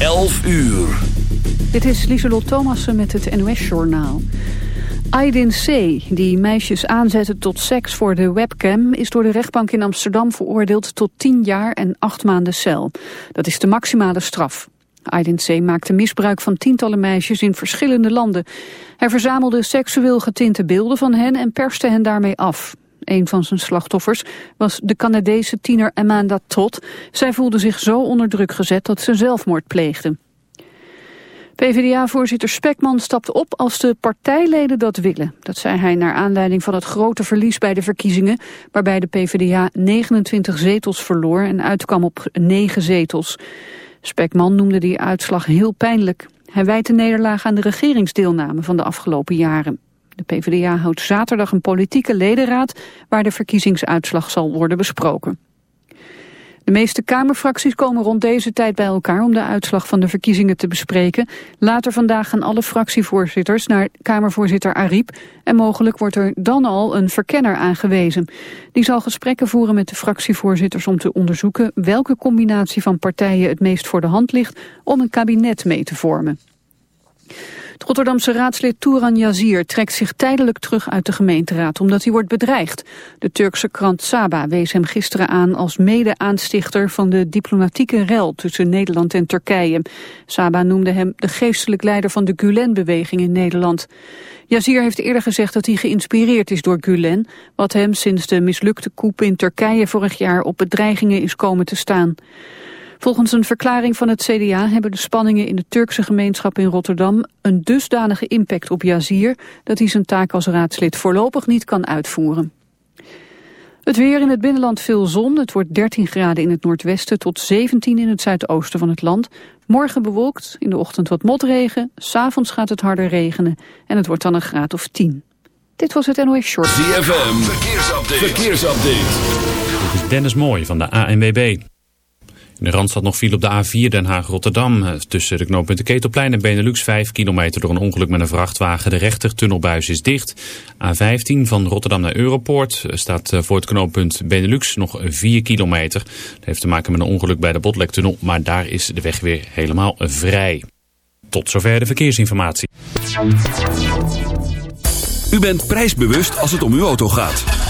11 uur. Dit is Lieselot Thomassen met het NOS-journaal. Aydin C., die meisjes aanzette tot seks voor de webcam... is door de rechtbank in Amsterdam veroordeeld tot 10 jaar en 8 maanden cel. Dat is de maximale straf. Aydin C. maakte misbruik van tientallen meisjes in verschillende landen. Hij verzamelde seksueel getinte beelden van hen en perste hen daarmee af. Een van zijn slachtoffers was de Canadese tiener Amanda Todd. Zij voelde zich zo onder druk gezet dat ze zelfmoord pleegde. PvdA-voorzitter Spekman stapt op als de partijleden dat willen. Dat zei hij naar aanleiding van het grote verlies bij de verkiezingen... waarbij de PvdA 29 zetels verloor en uitkwam op 9 zetels. Spekman noemde die uitslag heel pijnlijk. Hij wijt de nederlaag aan de regeringsdeelname van de afgelopen jaren. De PvdA houdt zaterdag een politieke ledenraad waar de verkiezingsuitslag zal worden besproken. De meeste Kamerfracties komen rond deze tijd bij elkaar om de uitslag van de verkiezingen te bespreken. Later vandaag gaan alle fractievoorzitters naar Kamervoorzitter Ariep en mogelijk wordt er dan al een verkenner aangewezen. Die zal gesprekken voeren met de fractievoorzitters om te onderzoeken welke combinatie van partijen het meest voor de hand ligt om een kabinet mee te vormen. Het Rotterdamse raadslid Touran Yazir trekt zich tijdelijk terug uit de gemeenteraad omdat hij wordt bedreigd. De Turkse krant Saba wees hem gisteren aan als mede-aanstichter van de diplomatieke rel tussen Nederland en Turkije. Saba noemde hem de geestelijk leider van de Gulen-beweging in Nederland. Yazir heeft eerder gezegd dat hij geïnspireerd is door Gulen, wat hem sinds de mislukte coup in Turkije vorig jaar op bedreigingen is komen te staan. Volgens een verklaring van het CDA hebben de spanningen in de Turkse gemeenschap in Rotterdam een dusdanige impact op Yazir dat hij zijn taak als raadslid voorlopig niet kan uitvoeren. Het weer in het binnenland veel zon. Het wordt 13 graden in het noordwesten tot 17 in het zuidoosten van het land. Morgen bewolkt, in de ochtend wat motregen. S'avonds gaat het harder regenen en het wordt dan een graad of 10. Dit was het NOS Short. ZFM, verkeersupdate. verkeersupdate. Dit is Dennis Mooij van de ANWB. In de Randstad nog viel op de A4 Den Haag-Rotterdam. Eh, tussen de knooppunten Ketelplein en Benelux 5 kilometer door een ongeluk met een vrachtwagen. De rechtertunnelbuis is dicht. A15 van Rotterdam naar Europoort staat eh, voor het knooppunt Benelux nog 4 kilometer. Dat heeft te maken met een ongeluk bij de Botlektunnel, maar daar is de weg weer helemaal vrij. Tot zover de verkeersinformatie. U bent prijsbewust als het om uw auto gaat.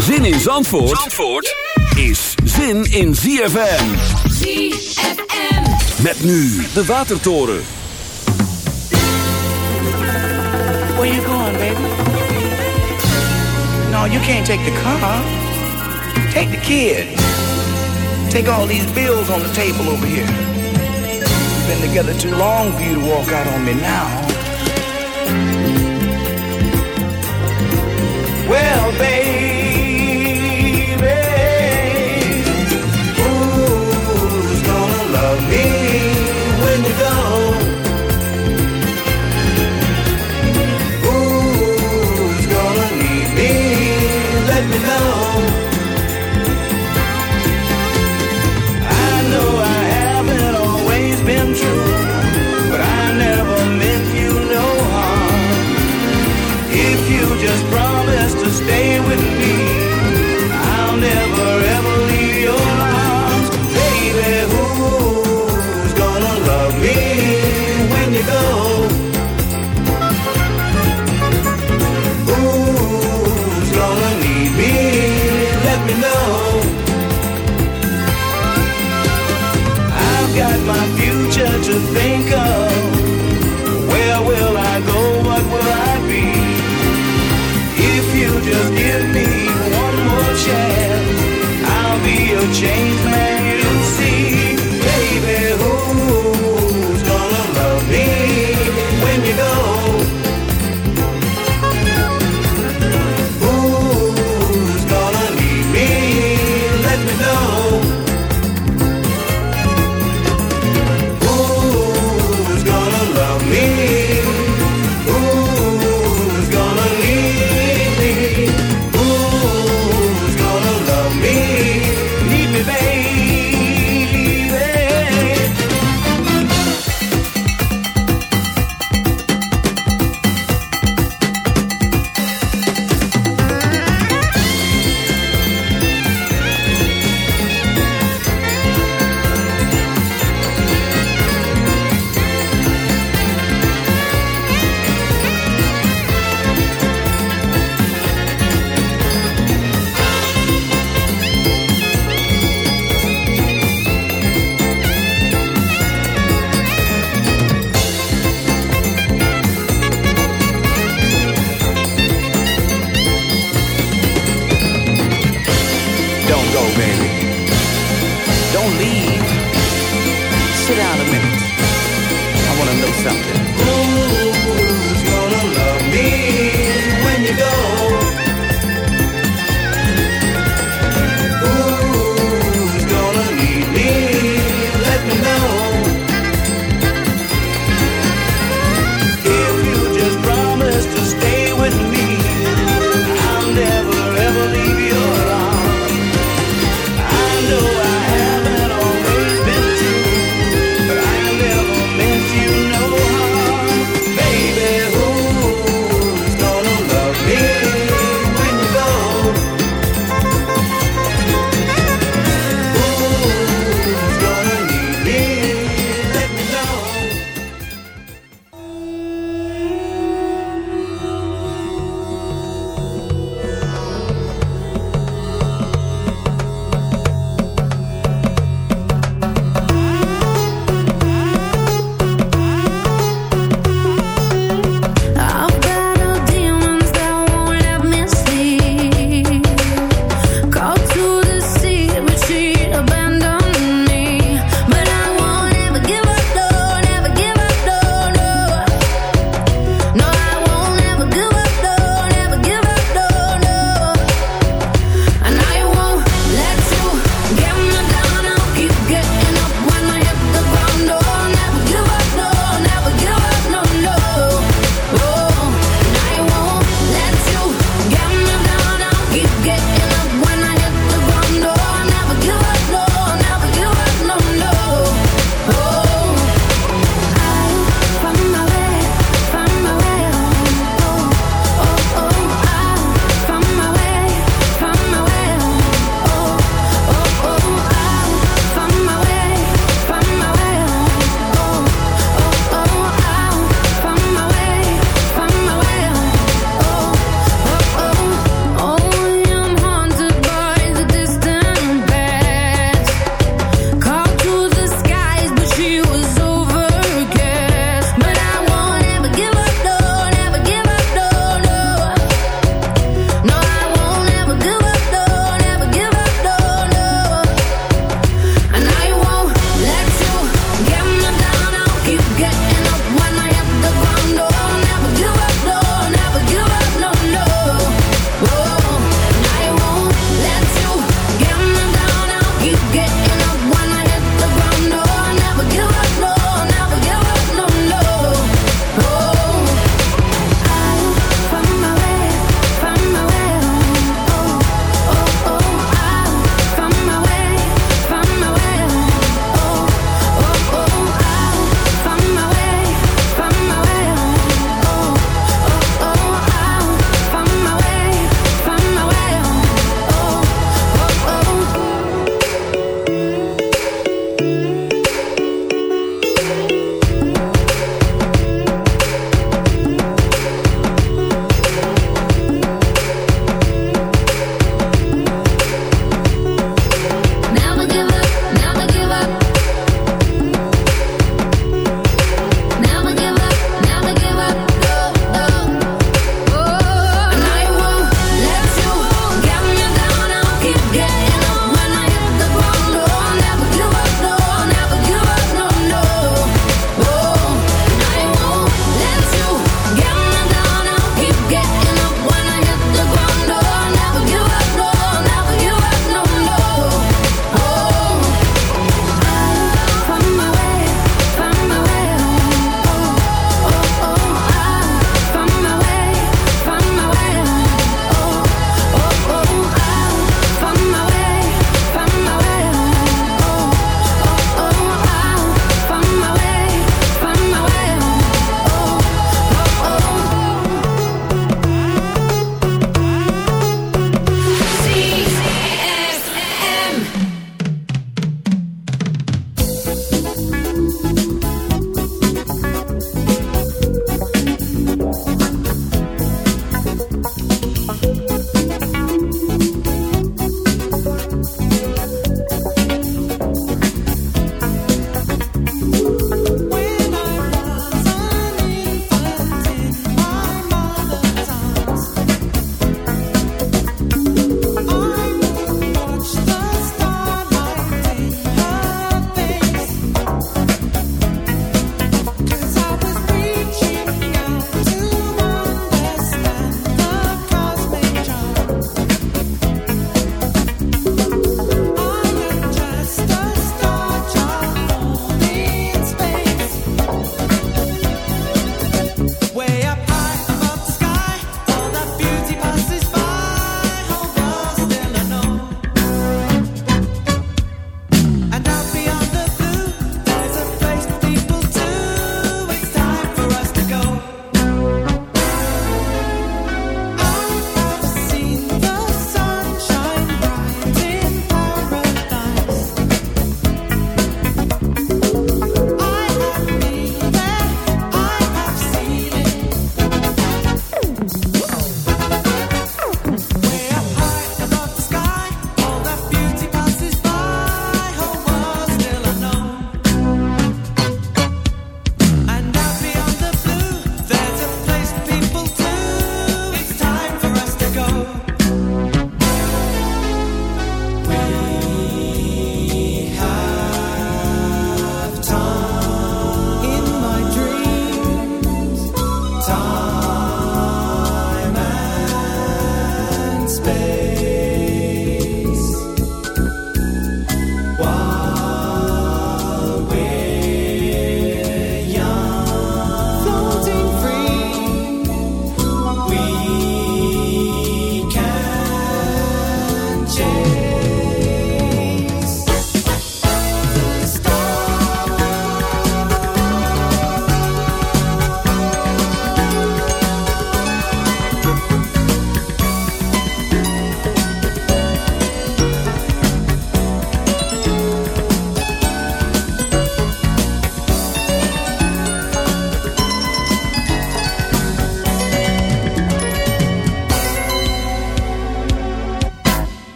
Zin in Zandvoort, Zandvoort is zin in ZFM. ZFM. Met nu de Watertoren. Where you going, baby? No, you can't take the car. Take the kid. Take all these bills on the table over here. We've been together too long for you to walk out on me now. Well, baby, think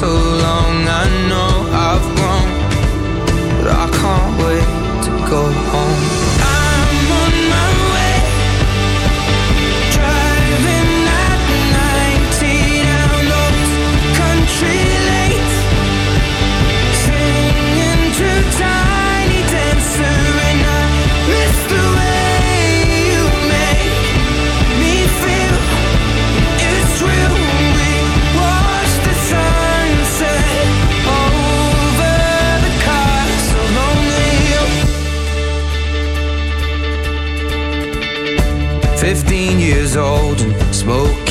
so long I know I've grown But I can't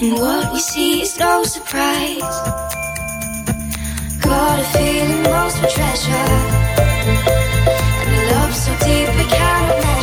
And what we see is no surprise. Got a feeling most of treasure. And a love so deep we can't imagine.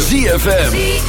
ZFM.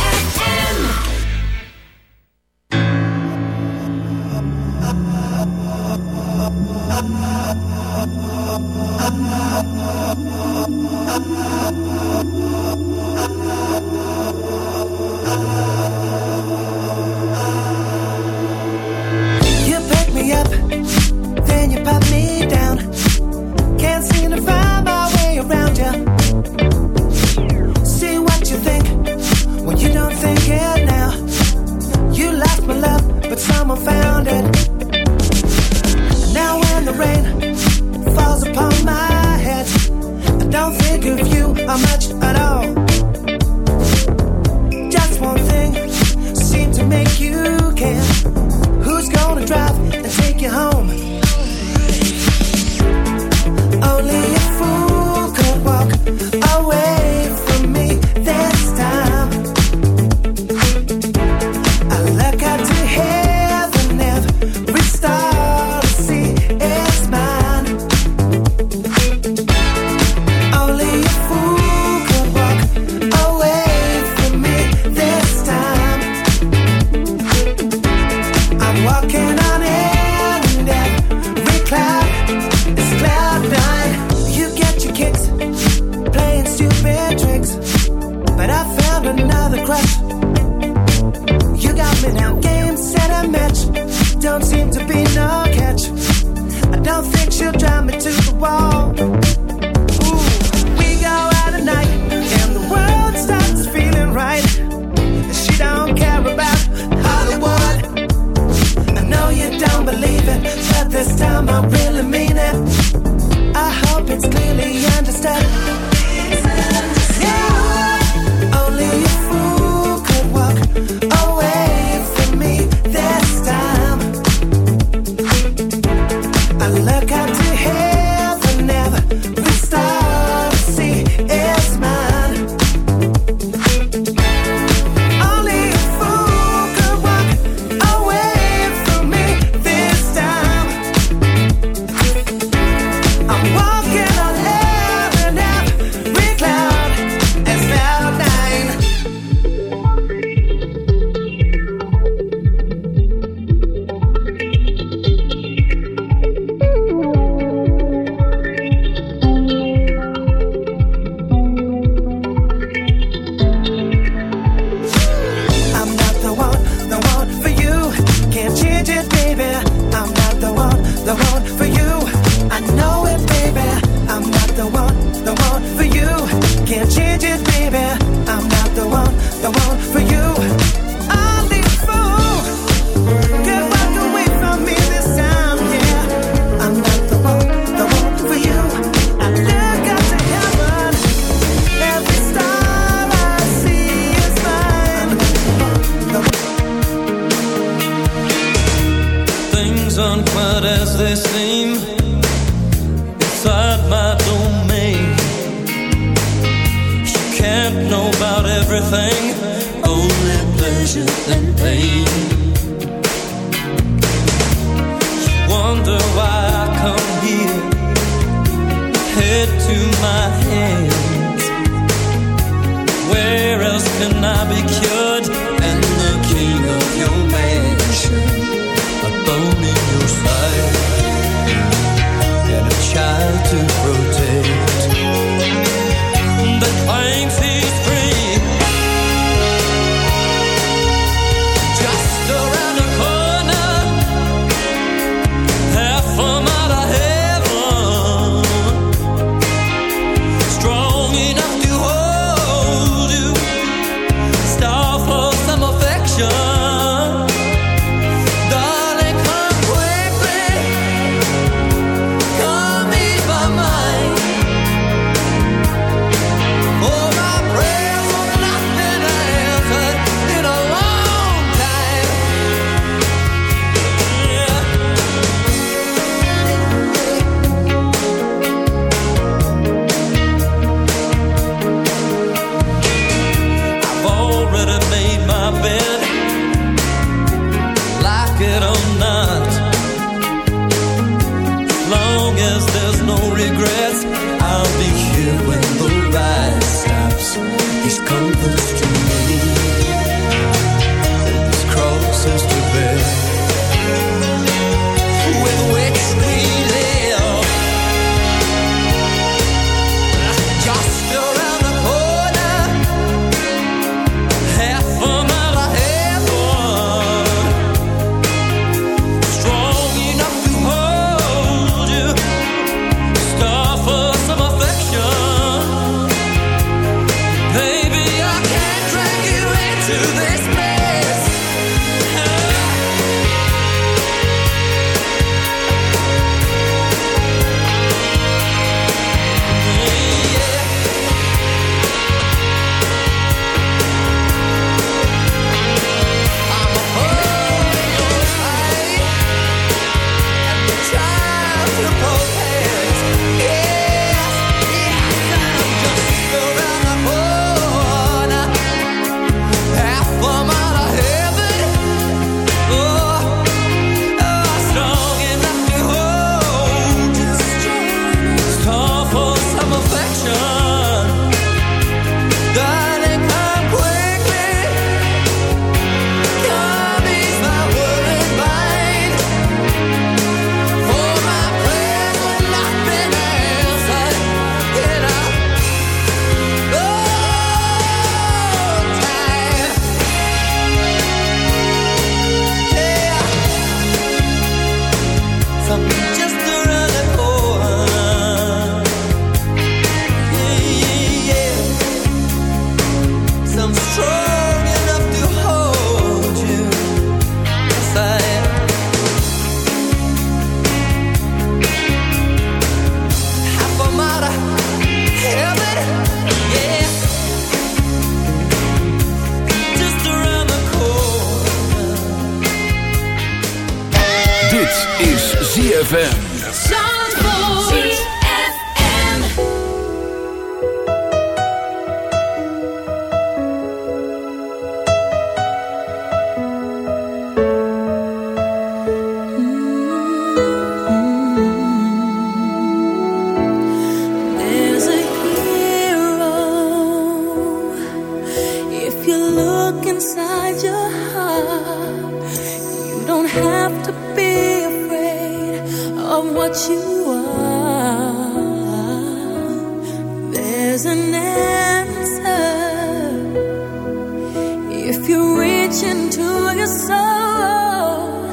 into your soul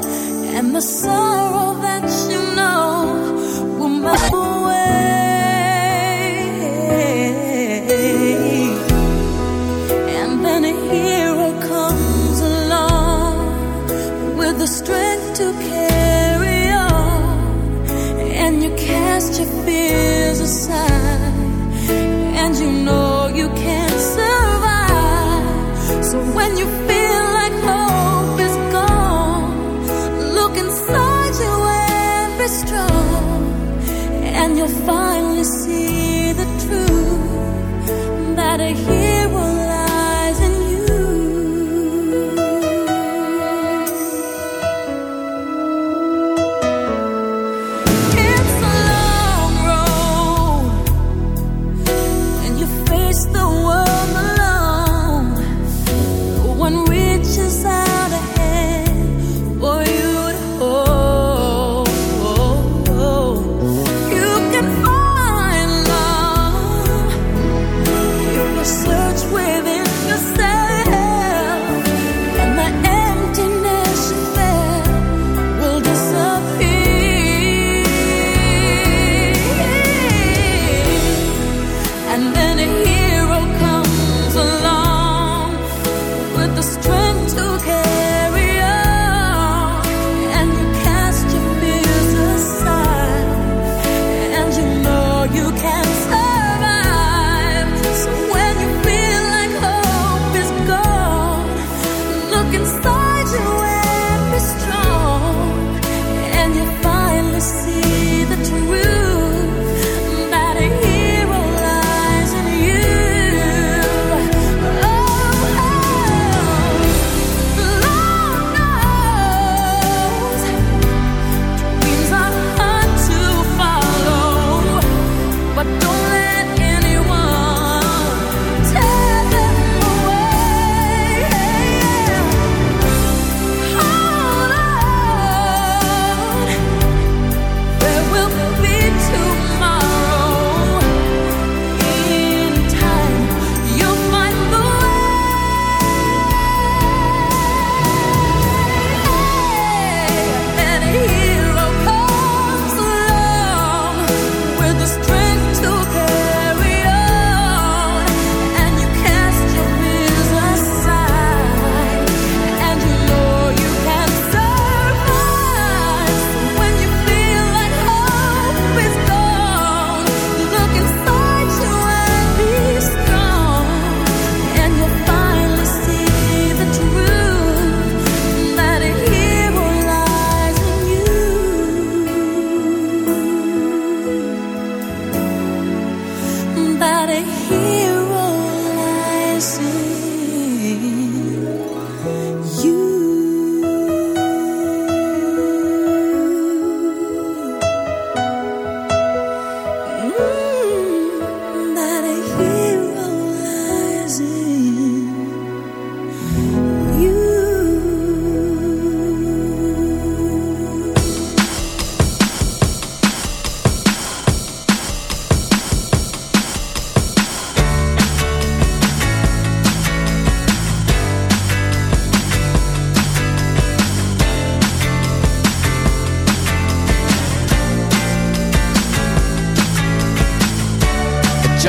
and the sorrow that you finally see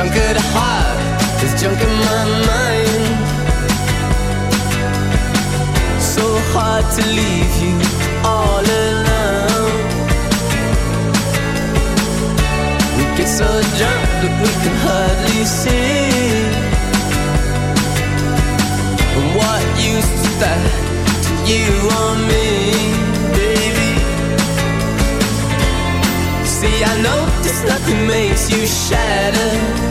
junk at heart is junk in my mind. So hard to leave you all alone. We get so drunk that we can hardly see. And what used to that to you or me, baby? See, I know this nothing makes you shatter.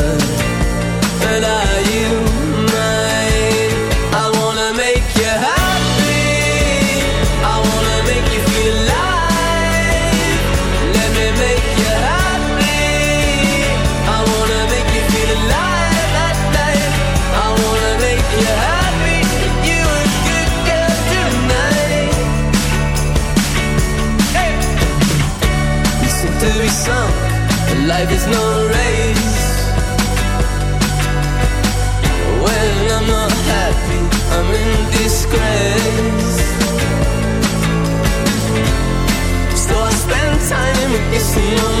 See you.